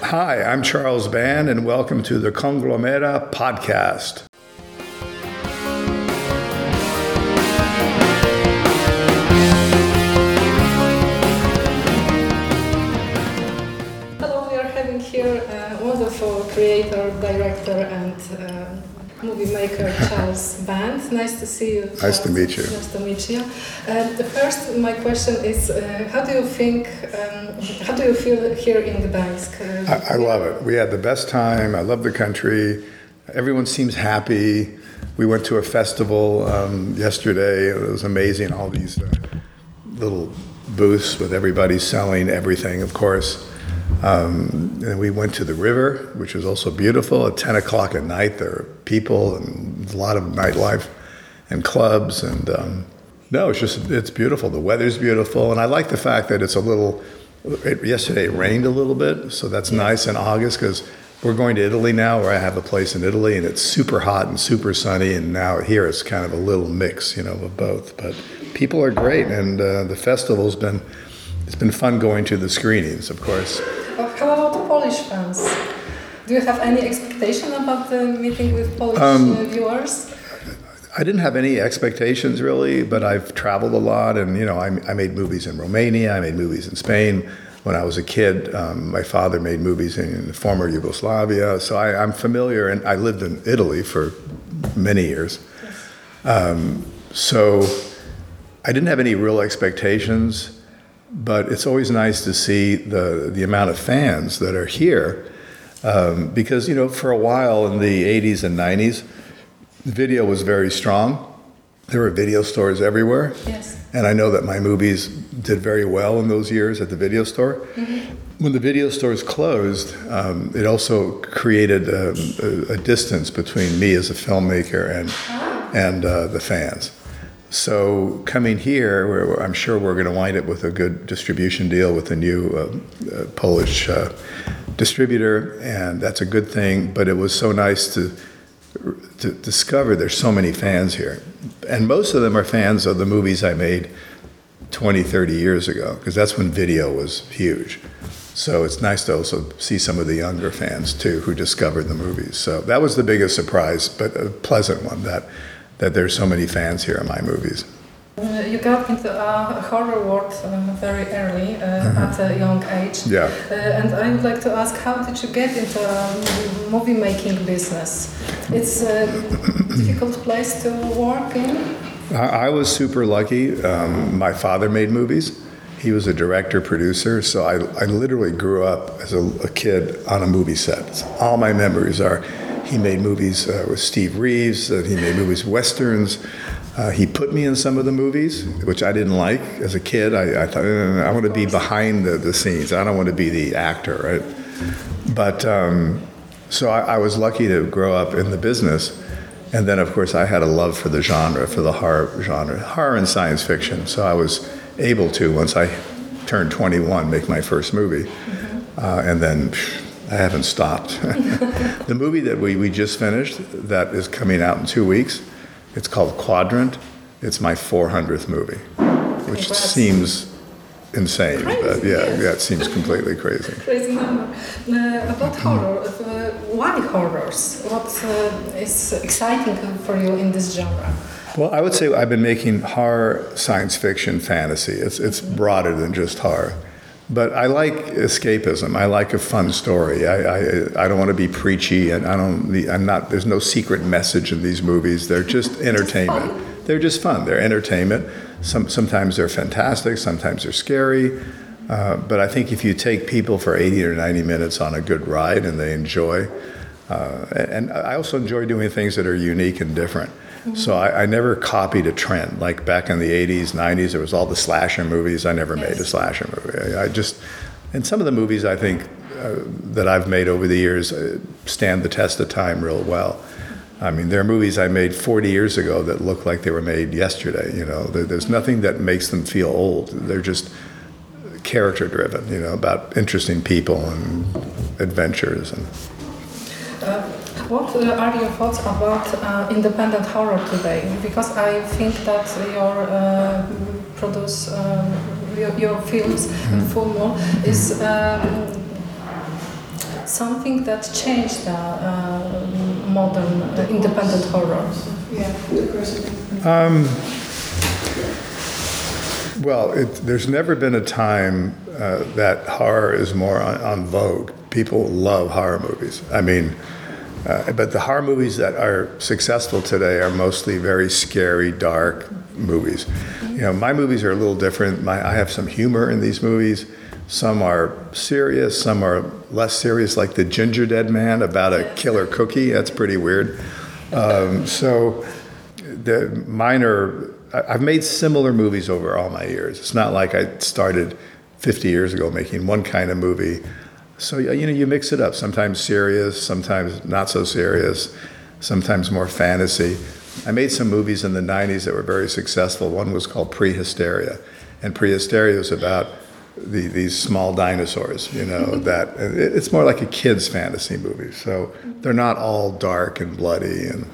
Hi, I'm Charles Band, and welcome to the Conglomera podcast. Hello, we are having here a wonderful creator, director, and uh, movie maker Charles Band. Nice to see you. Nice to meet you. Nice to meet you. Uh, the first, my question is, uh, how do you think, um, how do you feel here in Gdańsk? Uh, I, I love it. We had the best time. I love the country. Everyone seems happy. We went to a festival um, yesterday. It was amazing. All these uh, little booths with everybody selling everything, of course. Um, and we went to the river, which was also beautiful. At 10 o'clock at night, there are people and a lot of nightlife and clubs. And um, no, it's just, it's beautiful. The weather's beautiful. And I like the fact that it's a little, it, yesterday it rained a little bit. So that's nice in August because we're going to Italy now, where I have a place in Italy, and it's super hot and super sunny. And now here it's kind of a little mix, you know, of both. But people are great. And uh, the festival's been, it's been fun going to the screenings, of course. How about the Polish fans? Do you have any expectation about the meeting with Polish uh, viewers? I didn't have any expectations really, but I've traveled a lot, and you know, I, I made movies in Romania, I made movies in Spain. When I was a kid, um, my father made movies in former Yugoslavia, so I, am familiar, and I lived in Italy for many years. Um, so I didn't have any real expectations, but it's always nice to see the the amount of fans that are here, um, because you know, for a while in the '80s and '90s the video was very strong. There were video stores everywhere. Yes. And I know that my movies did very well in those years at the video store. Mm-hmm. When the video stores closed, um, it also created a, a, a, distance between me as a filmmaker and, ah. and uh, the fans. So coming here, I'm sure we're going to wind up with a good distribution deal with a new uh, uh, Polish uh, distributor, and that's a good thing. But it was so nice to to discover there's so many fans here. And most of them are fans of the movies I made 20, 30 years ago, because that's when video was huge. So it's nice to also see some of the younger fans too who discovered the movies. So that was the biggest surprise, but a pleasant one that, that there's so many fans here in my movies. Uh, you got into a horror world uh, very early, uh, mm-hmm. at a young age. Yeah. Uh, and I would like to ask, how did you get into a movie making business? It's a difficult place to work in. I, I was super lucky. Um, my father made movies. He was a director, producer, so I, I literally grew up as a, a kid on a movie set. All my memories are he made movies uh, with Steve Reeves, uh, he made movies, westerns. Uh, he put me in some of the movies, which I didn't like as a kid. I, I thought, I want to be behind the, the scenes. I don't want to be the actor, right? But um, so I, I, was lucky to grow up in the business. And then, of course, I had a love for the genre, for the horror genre, horror and science fiction. So I was able to, once I turned 21, make my first movie. Uh, and then I haven't stopped. the movie that we, we just finished, that is coming out in two weeks, it's called Quadrant. It's my 400th movie, which Congrats. seems insane, crazy, but yeah, yes. yeah, it seems completely crazy. Crazy number. Uh, about horror, uh, why horrors? What uh, is exciting for you in this genre? Well, I would say I've been making horror, science fiction, fantasy. It's it's broader than just horror. But I like escapism. I like a fun story. I, I, I don't want to be preachy, and I don't. I'm not. There's no secret message in these movies. They're just entertainment. They're just fun. They're entertainment. Some, sometimes they're fantastic. Sometimes they're scary. Uh, but I think if you take people for 80 or 90 minutes on a good ride and they enjoy, uh, and I also enjoy doing things that are unique and different. Mm-hmm. So I, I, never copied a trend. Like back in the 80s, 90s, there was all the slasher movies. I never yes. made a slasher movie. I, I, just, and some of the movies I think uh, that I've made over the years uh, stand the test of time real well. I mean, there are movies I made 40 years ago that look like they were made yesterday. You know, there, there's nothing that makes them feel old. They're just character driven. You know, about interesting people and adventures and. What uh, are your thoughts about uh, independent horror today? Because I think that your uh, produce your, your, films mm. Full Moon is um, something that changed the uh, modern uh, independent horror? Um, well, it, there's never been a time uh, that horror is more on, on, vogue. People love horror movies. I mean, uh, but the horror movies that are successful today are mostly very scary, dark movies. You know, my movies are a little different. My, I have some humor in these movies. Some are serious, some are less serious, like The Gingerdead Man about a killer cookie. That's pretty weird. Um, so, the mine are I've made similar movies over all my years. It's not like I started 50 years ago making one kind of movie. So you know, you mix it up. Sometimes serious, sometimes not so serious, sometimes more fantasy. I made some movies in the 90s that were very successful. One was called Prehysteria, and Prehysteria was about the, these small dinosaurs. You know that it's more like a kids' fantasy movie. So they're not all dark and bloody and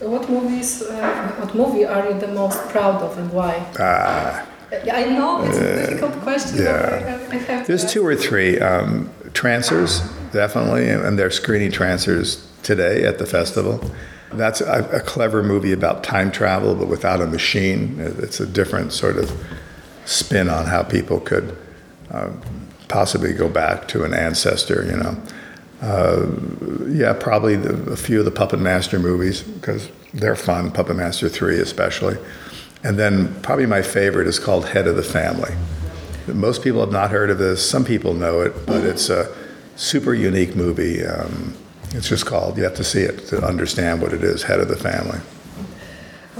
what movies, uh, what movie are you the most proud of and why? Uh, I know it's a difficult question. Yeah. I, I There's two or three. Um, Trancers, definitely, and they're screening Trancers today at the festival. That's a, a, clever movie about time travel, but without a machine. It's a different sort of spin on how people could uh, possibly go back to an ancestor, you know. Uh, yeah, probably the, a few of the Puppet Master movies because they're fun. Puppet Master Three, especially, and then probably my favorite is called Head of the Family. Most people have not heard of this. Some people know it, but it's a super unique movie. Um, it's just called. You have to see it to understand what it is. Head of the Family.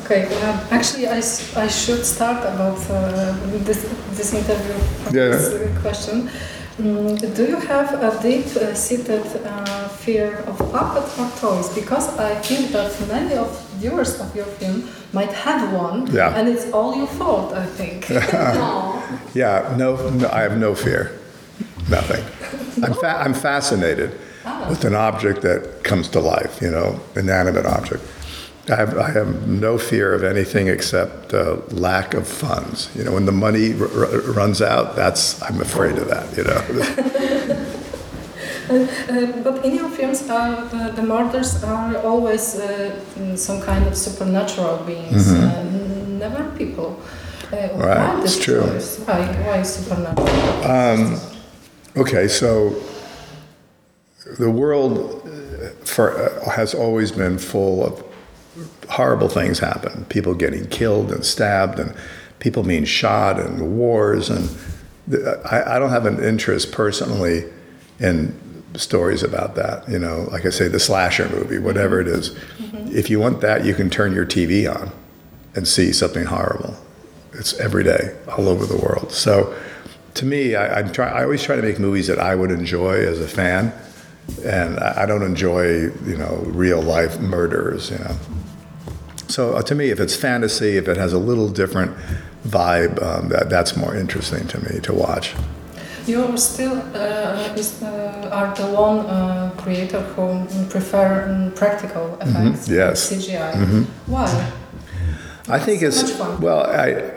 Okay, uh, actually, I, I should start about uh, this, this interview. Yeah. This question. Mm, do you have a deep-seated uh, fear of puppets or toys? Because I think that many of viewers of your film might have one, yeah. and it's all your fault. I think. Yeah, no, no, I have no fear, nothing. no? I'm, fa- I'm fascinated ah. with an object that comes to life. You know, inanimate object. I have, I have no fear of anything except uh, lack of funds. You know, when the money r- r- runs out, that's I'm afraid of that. You know. Uh, uh, but in your films, uh, the, the, murders are always uh, some kind of supernatural beings, mm-hmm. Uh, never people. right, it's true. Why, why supernatural? Um, okay, so the world for, has always been full of horrible things happen people getting killed and stabbed, and people being shot, and wars. And I, I don't have an interest personally in stories about that. You know, like I say, the slasher movie, whatever it is. Mm-hmm. If you want that, you can turn your TV on and see something horrible. It's every day, all over the world. So, to me, I, I'm try, I always try to make movies that I would enjoy as a fan, and I don't enjoy, you know, real life murders. You know, so uh, to me, if it's fantasy, if it has a little different vibe, um, that, that's more interesting to me to watch. You still uh, is, uh, are the one uh, creator who prefer um, practical mm-hmm. effects, mm-hmm. yes. CGI. Mm-hmm. Why? I think it's well. I,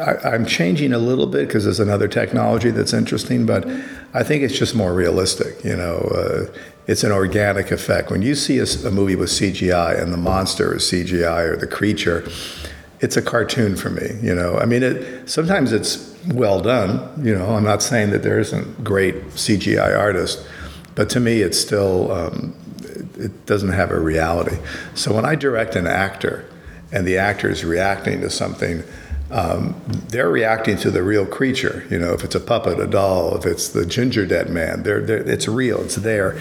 I am changing a little bit because there's another technology that's interesting, but mm-hmm. I think it's just more realistic. You know, uh, it's an organic effect. When you see a, a, movie with CGI and the monster is CGI or the creature, it's a cartoon for me. You know, I mean, it, sometimes it's well done. You know, I'm not saying that there isn't great CGI artists, but to me, it's still um, it, doesn't have a reality. So when I direct an actor and the actor is reacting to something um, they're reacting to the real creature. You know, if it's a puppet, a doll, if it's the Gingerdead Man, they're, they're, it's real, it's there.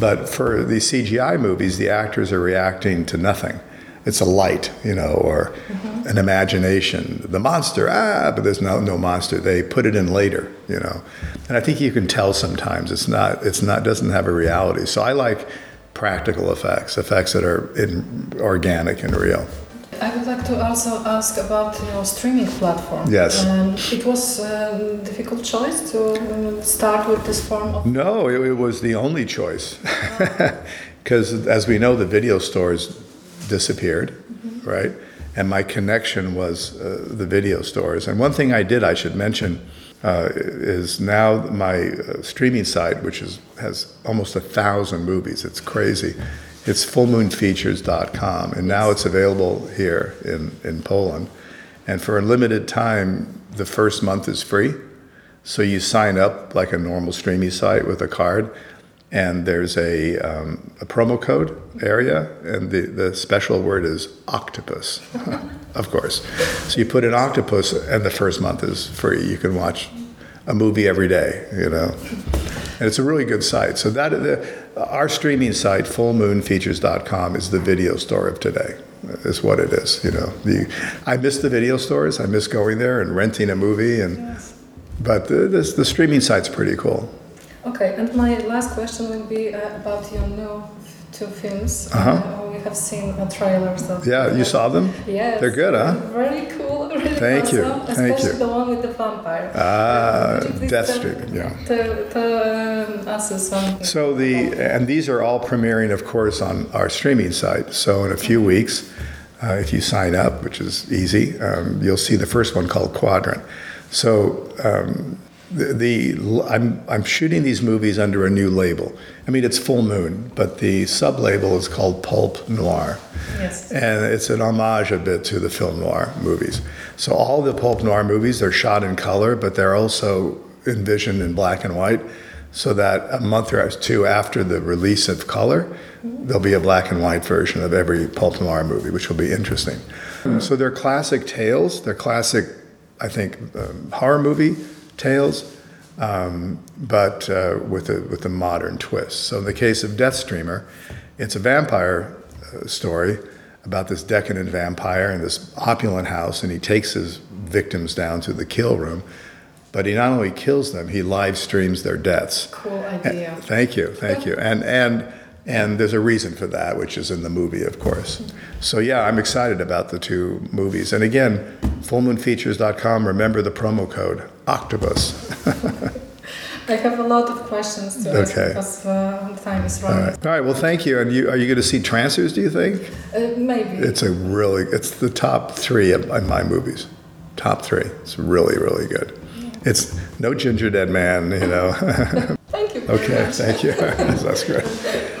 But for the CGI movies, the actors are reacting to nothing. It's a light, you know, or mm-hmm. an imagination. The monster, ah, but there's no no monster. They put it in later, you know, and I think you can tell sometimes it's not it's not doesn't have a reality. So I like practical effects, effects that are in, organic and real. I would like to also ask about your streaming platform. Yes. Um, it was a difficult choice to um, start with this form of. No, it, it was the only choice. Because as we know, the video stores disappeared, mm-hmm. right? And my connection was uh, the video stores. And one thing I did, I should mention, uh, is now my uh, streaming site, which is, has almost a thousand movies. It's crazy. It's fullmoonfeatures.com, and now it's available here in, in Poland. And for a limited time, the first month is free. So you sign up like a normal streaming site with a card, and there's a, um, a promo code area, and the, the special word is octopus, of course. So you put in octopus, and the first month is free. You can watch a movie every day, you know. And it's a really good site. So that the, our streaming site, fullmoonfeatures.com, is the video store of today. Is what it is, you know. The, I miss the video stores. I miss going there and renting a movie, and Yes. but the, this, the streaming site's pretty cool. Okay, and my last question will be uh, about your new two films. Uh-huh. Uh, we have seen uh, trailers of. Yeah, you saw them? Yes. They're good, huh? Very cool. Really Thank you, awesome, thank Especially you. the one with the vampire. Ah, Death Streaming, yeah. Tell, tell um, us something. So the and these are all premiering, of course, on our streaming site. So in a few weeks, uh, if you sign up, which is easy, um, you'll see the first one called Quadrant. So um, the, the I'm I'm shooting these movies under a new label. I mean, it's Full Moon, but the sub label is called Pulp Noir. Yes. And it's an homage a bit to the film noir movies. So all the pulp noir movies, they're shot in color, but they're also envisioned in black and white, so that a month or two after the release of color, there'll be a black and white version of every pulp noir movie, which will be interesting. So they're classic tales. They're classic, I think, um, horror movie tales, um, but uh, with a with a modern twist. So in the case of Death Streamer, it's a vampire uh, story about this decadent vampire in this opulent house, and he takes his victims down to the kill room. But he not only kills them, he live streams their deaths. Cool idea. Thank you, thank you. And and and there's a reason for that, which is in the movie, of course. So yeah, I'm excited about the two movies. And again, fullmoonfeatures.com. Remember the promo code Octopus. I have a lot of questions to ask Okay. because uh, time is running. right. All right. Well, thank you. And you are you going to see Trancers? Do you think? Uh, maybe. It's a really it's the top three of in my movies. Top three. It's really really good. It's no Gingerdead Man. You know. Thank you. okay. much. Thank you. That's great.